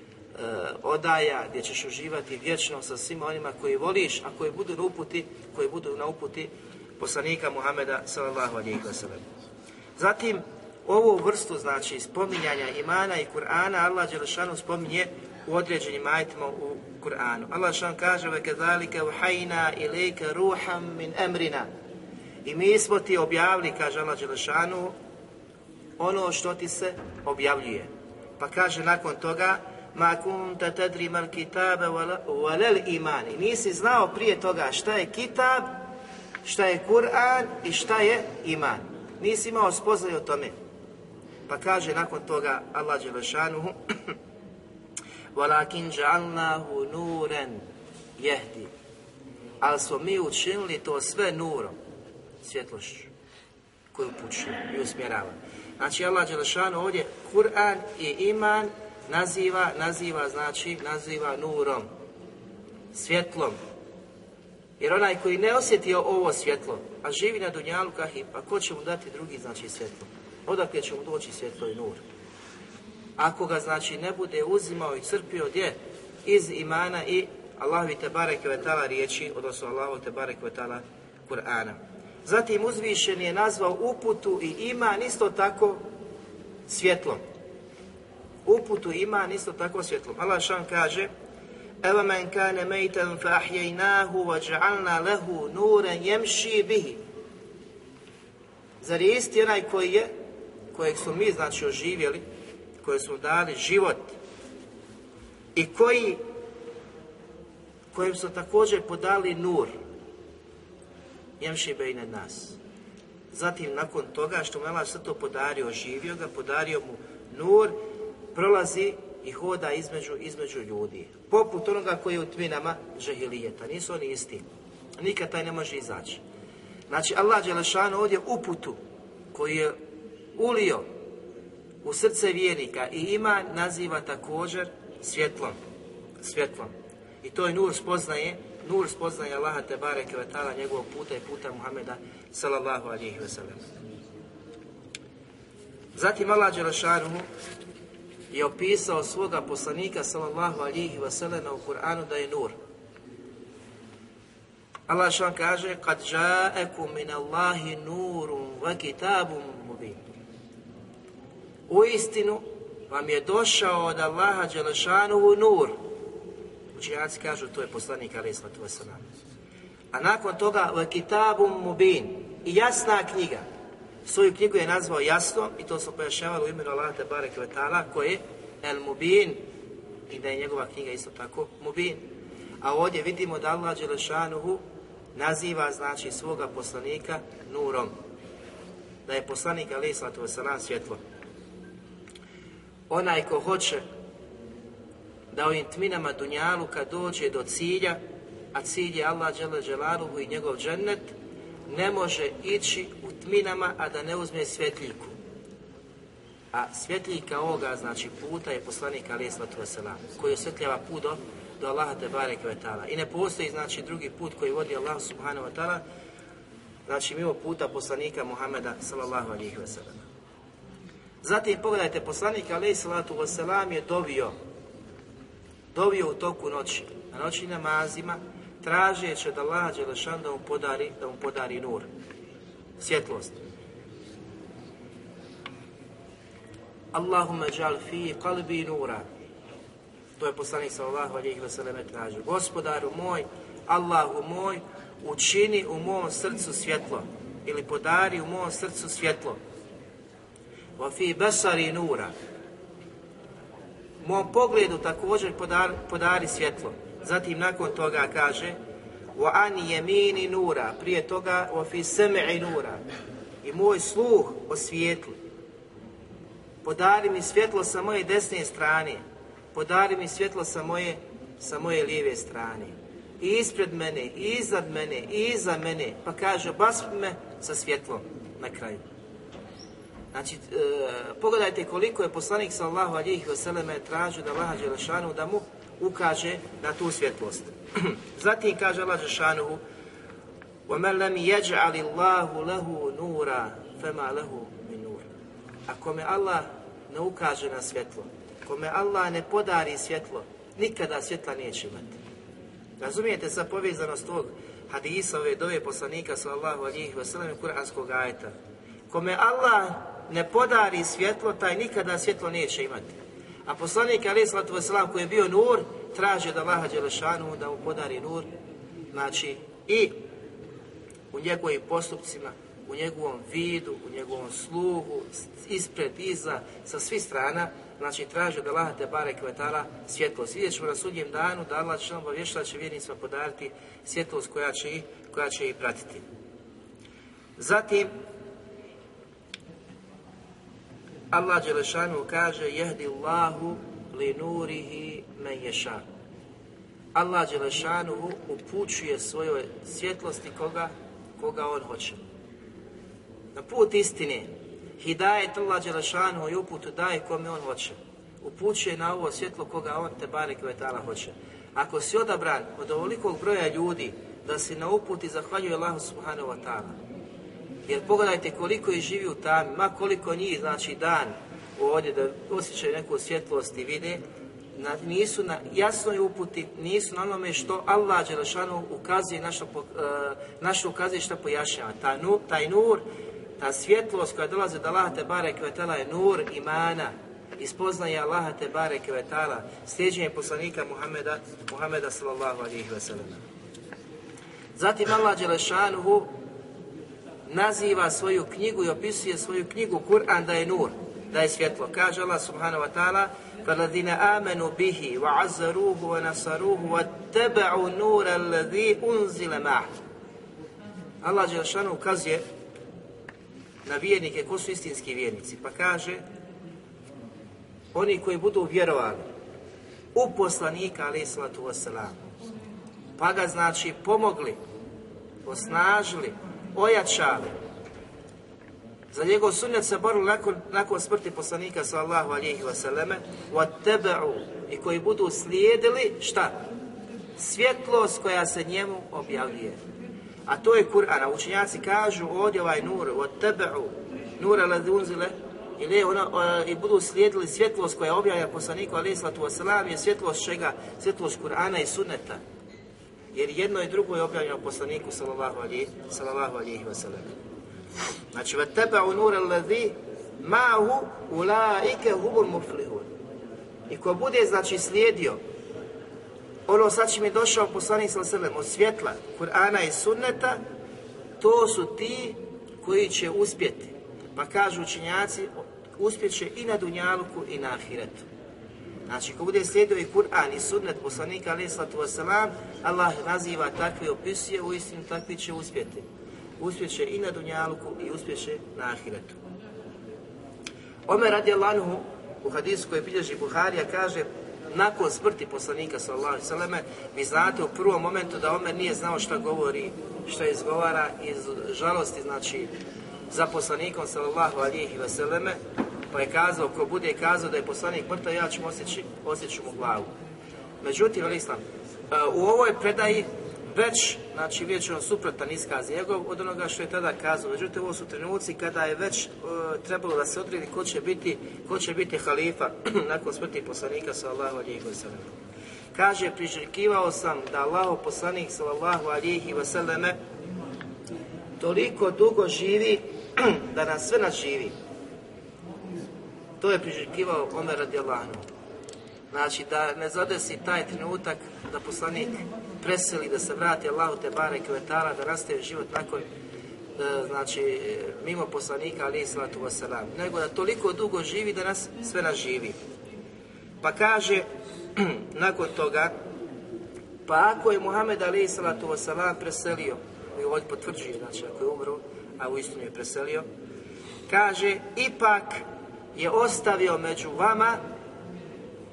odaja gdje ćeš uživati vječno sa svima onima koji voliš, a koji budu na uputi, koji budu na uputi poslanika Muhameda sallallahu alejhi ve sellem. Zatim Ovu vrstu, znači, spominjanja imana i Kur'ana, Allah Đelešanu spominje u određenim ajitima u Kur'anu. Allah Đelešanu kaže وَكَذَلِكَ وَحَيْنَا إِلَيْكَ رُوحًا مِنْ أَمْرِنَا I mi smo ti objavili, kaže Allah Đelešanu, ono što ti se objavljuje. Pa kaže nakon toga ma kunta tadri mal kitabe walal iman. I nisi znao prije toga šta je kitab, šta je Kur'an i šta je iman. Nisi imao spoznaju o tome. Pa kaže nakon toga Allah Đelešanuhu وَلَكِنْ جَعَلْنَاهُ نُورًا jehdi. Ali smo mi učinili to sve nurom, svjetlošću, koju pučuje i usmjerava. Znači Allah Đelešanu ovdje Kur'an i iman naziva, naziva znači, naziva nurom, svjetlom. jer onaj koji ne osjetio ovo svjetlo, a živi na Dunjalu kahi, pa ko će mu dati drugi znači svjetlo? Odakle će mu doći svjetlo i nur? Ako ga znači ne bude uzimao i crpio gdje? Iz imana i Allahovi te barek vetala riječi, odnosno Allahovi te barek vetala Kur'ana. Zatim uzvišen je nazvao uputu i iman isto tako svjetlom. Uputu ima isto tako svjetlom. Allah šan kaže Mejten fa ahjejnahu wa ja'alna lehu nuren jemši bihi. Zar je isti onaj koji je, kojeg smo mi znači oživjeli, koje smo dali život i koji kojem smo također podali nur jemši bejne nas. Zatim, nakon toga što mu Allah sve to podario, oživio ga, podario mu nur, prolazi i hoda između, između ljudi. Poput onoga koji je u tminama žehilijeta. Nisu oni isti. Nikad taj ne može izaći. Znači, Allah Đelešanu ovdje uputu koji je ulio u srce vjernika i ima naziva također svjetlom. Svjetlom. I to je nur spoznaje, nur spoznaje Allaha te bareke ve njegovog puta i puta Muhameda sallallahu alihi ve sellem. Zatim Allah Đelešanu je opisao svoga poslanika sallallahu alihi sallam u Kur'anu da je nur. Allah što kaže kad ja'akum min Allahi nurun wa kitabun mubin. U istinu vam je došao od Allaha Đelešanuhu nur. Učenjaci kažu to je poslanik alaih sallatu. A nakon toga wa kitabun mubin i jasna knjiga. Svoju knjigu je nazvao jasnom i to smo pojašnjavali u imenu Allah te barek vetala koje El Mubin i da je njegova knjiga isto tako Mubin. A ovdje vidimo da Allah Đelešanuhu naziva znači svoga poslanika nurom. Da je poslanik alaih sallatu wasalam svjetlo. Onaj ko hoće da ovim tminama dunjalu kad dođe do cilja, a cilj je Allah Đelešanuhu i njegov džennet, ne može ići u tminama, a da ne uzme svjetljiku. A svjetljika ovoga, znači puta, je poslanik Ali Islatu Veselam, koji osvjetljava put do, do Allaha te barek vetala. I ne postoji, znači, drugi put koji vodi Allah subhanahu wa ta'ala, znači mimo puta poslanika Muhameda sallallahu alihi wasallam. Zatim pogledajte, poslanik alaih salatu wasalam je dovio, dovio u toku noći, na noći namazima, tražeći od Allaha Đelešan da mu podari, da mu podari nur, svjetlost. Allahumma džal fi qalbi nura. To je poslanik sallallahu alejhi ve selleme tražio. Gospodaru moj, Allahu moj, učini u mom srcu svjetlo ili podari u mom srcu svjetlo. Wa fi basari nura. Mom pogledu također podari, podari svjetlo. Zatim nakon toga kaže wa an yamini nura, prije toga wa fi sam'i nura. I moj sluh osvijetli. Podari mi svjetlo sa moje desne strane. Podari mi svjetlo sa moje, sa moje lijeve strane. I ispred mene, i iznad mene, i iza mene. Pa kaže, obaspi me sa svjetlom na kraju. Znači, e, pogledajte koliko je poslanik sallahu alihi vseleme tražio da Allah Đelešanu da mu ukaže na tu svjetlost. Zatim kaže Allah Đelešanu وَمَنْ لَمْ يَجْعَلِ اللَّهُ لَهُ نُورًا فَمَا لَهُ مِنْ نُورٍ Ako me Allah ne ukaže na svjetlo, kome Allah ne podari svjetlo, nikada svjetla neće imati. Razumijete sa povezanost tog hadisa ove dove poslanika sallahu alihi wasallam i kuranskog ajeta. Kome Allah ne podari svjetlo, taj nikada svjetlo neće imati. A poslanik Ali Slatu koji je bio nur, traži od Allaha Đelešanu da mu podari nur, znači i u njegovim postupcima, u njegovom vidu, u njegovom sluhu, ispred, iza, sa svih strana, znači traži od Allaha te bare kvetala svjetlost. Vidjet ćemo na sudnjem danu da Allah će obavješta će vjernicima podariti svjetlost koja će, koja će ih pratiti. Zatim, Allah Đelešanu kaže jehdi Allahu li nurihi men ješa. Allah Đelešanu upućuje svojoj svjetlosti koga, koga on hoće. Na put istine, hidajet Allah Đelešanu i uputu daje kome on hoće. Upućuje na ovo svjetlo koga on te bare kvetala hoće. Ako si odabran od ovolikog broja ljudi da si na uputi zahvaljuje Allahu subhanahu wa ta'ala, jer pogledajte koliko je živi u tami, ma koliko njih, znači dan ovdje da osjećaju neku svjetlost i vide, na, nisu na jasnoj uputi, nisu na onome što Allah Đelešanu ukazuje, naša, uh, naša ukazuje što pojašnjava. Ta, nu, taj nur, ta svjetlost koja dolazi od Allaha te kvetala je nur imana, ispoznaje Allaha te bare kvetala, sljeđenje poslanika Muhameda, Muhameda sallallahu alihi wasallam. Zatim Allah Đelešanu naziva svoju knjigu i opisuje svoju knjigu Kur'an da je nur, da je svjetlo. Kaže Allah subhanahu wa ta'ala فَالَّذِينَ آمَنُوا بِهِ وَعَزَّرُوهُ وَنَصَرُوهُ وَاتَّبَعُوا نُورَ الَّذِي أُنزِلَ مَعْهُ Allah Đelšanu ukazuje na vjernike ko su istinski vjernici, pa kaže oni koji budu vjerovali u poslanika alaih sallatu wasalam, pa ga znači pomogli, osnažili, ojačali. Za njegov sunnet se borili nakon, nakon smrti poslanika sallahu alihi wasallame وَاتَّبَعُوا i koji budu slijedili šta? Svjetlost koja se njemu objavljuje. A to je Kur'an. A učenjaci kažu ovdje ovaj nur وَاتَّبَعُوا nura ladi unzile ili ona, i budu slijedili svjetlost koja objavlja poslaniku alihi sallatu wasalam je svjetlost čega? Svjetlost Kur'ana i sunneta jer jedno i drugo je objavljeno poslaniku sallallahu alihi, sallallahu alihi wa sallam. Znači, وَتَّبَعُ نُورَ الَّذِي مَاهُ أُولَٰئِكَ هُمُ الْمُفْلِهُونَ I ko bude, znači, slijedio ono sad će mi došao poslanik sallallahu alihi od svjetla, Kur'ana i sunneta, to su ti koji će uspjeti. Pa kažu učinjaci, uspjet i na Dunjaluku i na Ahiretu. Znači, ko bude slijedio i Kur'an i sunnet poslanika alaih wasalam, Allah naziva takve opisuje, u istinu takvi će uspjeti. Uspjeće i na Dunjaluku i uspjeće na Ahiretu. Omer radi Allahuhu u hadisu koji bilježi Buharija kaže nakon smrti poslanika sallallahu alejhi vi znate u prvom momentu da Omer nije znao šta govori, šta izgovara iz žalosti znači za poslanikom sallallahu alejhi ve pa je kazao, ko bude kazao da je poslanik mrtav, ja ću osjeći, osjeću mu glavu. Međutim, islam, e, u ovoj predaji već, znači vidjet ćemo suprotan iskaz njegov od onoga što je tada kazao. Međutim, ovo su trenuci kada je već uh, trebalo da se odredi ko će biti, ko će biti halifa nakon smrti poslanika sallallahu alihi wasallam. Kaže, priželjkivao sam da Allah poslanik sallallahu alihi wasallam toliko dugo živi da nas sve naživi. To je priželjkivao Omer radijallahu Znači da ne zadesi taj trenutak da poslanik preseli, da se vrati Allahu te bare kvetala, da nastaje život nakon e, znači mimo poslanika ali salatu wasalam, nego da toliko dugo živi da nas sve nas živi. Pa kaže nakon toga pa ako je Muhammed ali salatu wasalam preselio, i ovdje potvrđuje, znači ako je umro, a u istinu je preselio, kaže ipak je ostavio među vama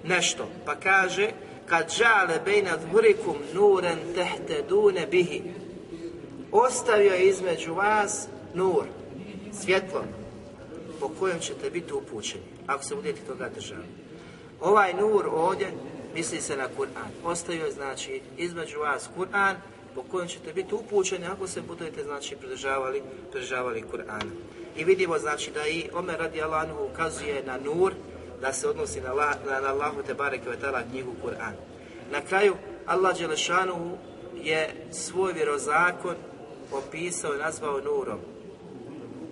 nešto. Pa kaže, kad žale bejna dhurikum nuren tehte dune bihi. Ostavio je između vas nur, svjetlo, po kojem ćete biti upućeni, ako se budete toga držali. Ovaj nur ovdje misli se na Kur'an. Ostavio je, znači, između vas Kur'an, po kojem ćete biti upućeni ako se budete, znači, pridržavali, pridržavali Kur'ana. I vidimo znači da i Omer radi Allahu ukazuje na nur, da se odnosi na, na, na Allahu te vetala knjigu Kur'an. Na kraju Allah Đelešanu je svoj vjerozakon opisao i nazvao nurom.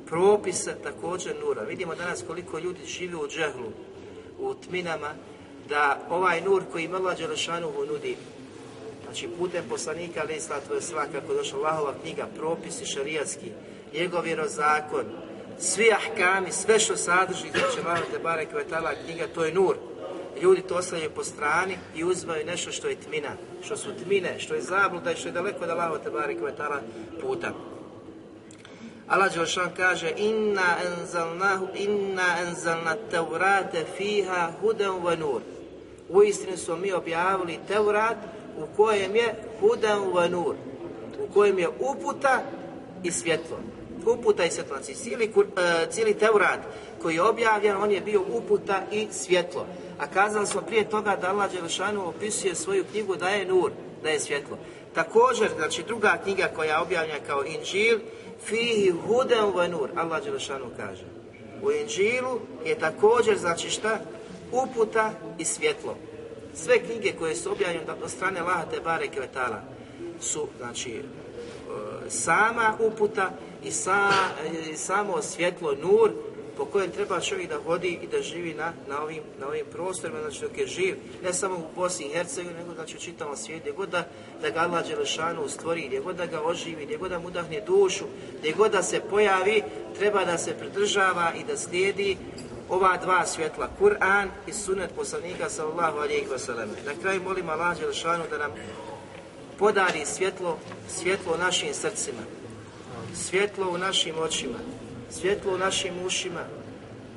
propisa također nura. Vidimo danas koliko ljudi živi u džehlu, u tminama, da ovaj nur koji Allah Đelešanuhu nudi, znači putem poslanika, ali to je svakako došla Allahova knjiga, propisi šarijatski, njegov vjerozakon, svi ahkami, sve što sadrži, znači Allah te barek knjiga, to je nur. Ljudi to ostavljaju po strani i uzimaju nešto što je tmina, što su tmine, što je zabluda i što je daleko od Allaha te barek puta. Allah Đelšan kaže inna enzalnahu inna enzalna tevrate fiha huden wa nur. U istinu smo mi objavili Teurat u kojem je huden wa nur. U kojem je uputa i svjetlo. Uputa i svjetlo. Znači cijeli, uh, cijeli Teurat koji je objavljen, on je bio uputa i svjetlo. A kazali smo prije toga da Allah Đelšanu opisuje svoju knjigu da je nur, da je svjetlo. Također, znači druga knjiga koja je objavljena kao Inđil, fihi huden wa nur, Allah Đelešanu kaže. U Inđilu je također, znači šta? Uputa i svjetlo. Sve knjige koje su objavljene od strane Laha Tebare Kvetala su, znači, e, sama uputa i, sa, i samo svjetlo, nur, po kojem treba čovjek da hodi i da živi na, na, ovim, na ovim prostorima, znači dok je živ, ne samo u Bosni i Hercegovini, nego znači u čitavom svijetu, gdje god da, da ga Allah Đelešanu stvori, gdje god da ga oživi, gdje god da mu udahne dušu, gdje god da se pojavi, treba da se pridržava i da slijedi ova dva svjetla, Kur'an i sunet poslanika sallallahu alejhi ve sellem. Na kraju molim Allah Đelešanu da nam podari svjetlo, svjetlo našim srcima, svjetlo u našim očima, svjetlo u našim ušima,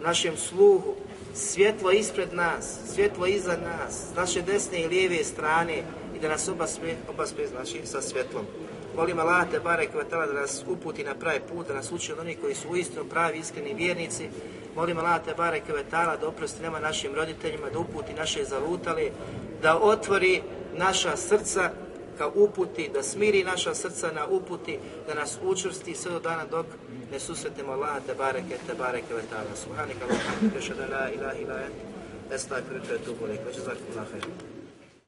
našem sluhu, svjetlo ispred nas, svjetlo iza nas, s naše desne i lijeve strane i da nas oba sve, oba sve znači sa svjetlom. Molim Allah te bare kvetala da nas uputi na pravi put, da nas uči od onih koji su uistinu pravi iskreni vjernici. Molim Allah te bare kvetala da oprosti nema našim roditeljima, da uputi naše zalutale, da otvori naša srca ka uputi, da smiri naša srca na uputi, da nas učvrsti sve do dana dok ne susretnemo Allah, te bareke, te bareke ve ta'ala. Subhanika, Allah, la ilaha ila ila, estagfiruka, etubu, lek, već